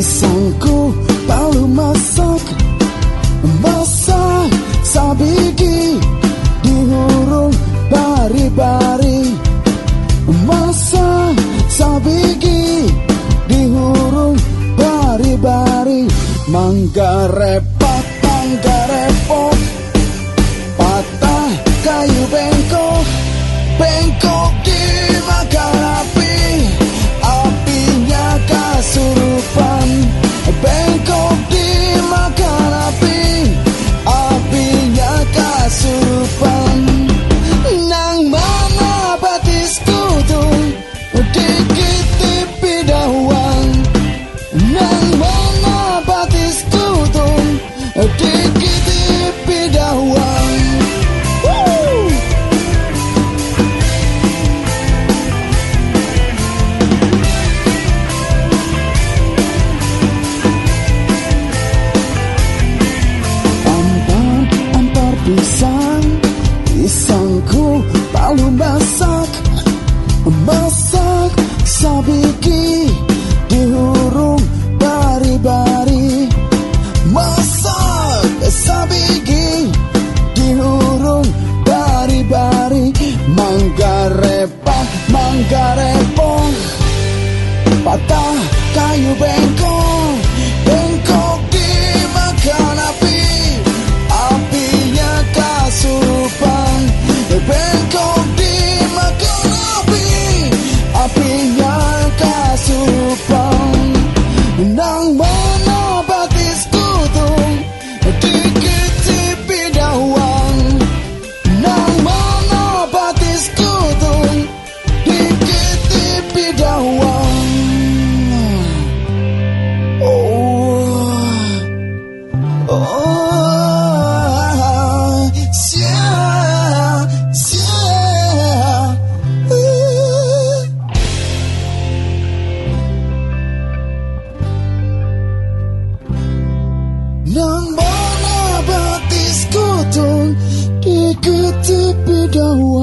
pisangku palu masak masak sabiki dihurung bari-bari. Masak sabiki dihurung bari-bari. Mangga repot mangga repot. Patah kayu bengkok bengkok. Thank you. lugar é bom Batata e bem com 的我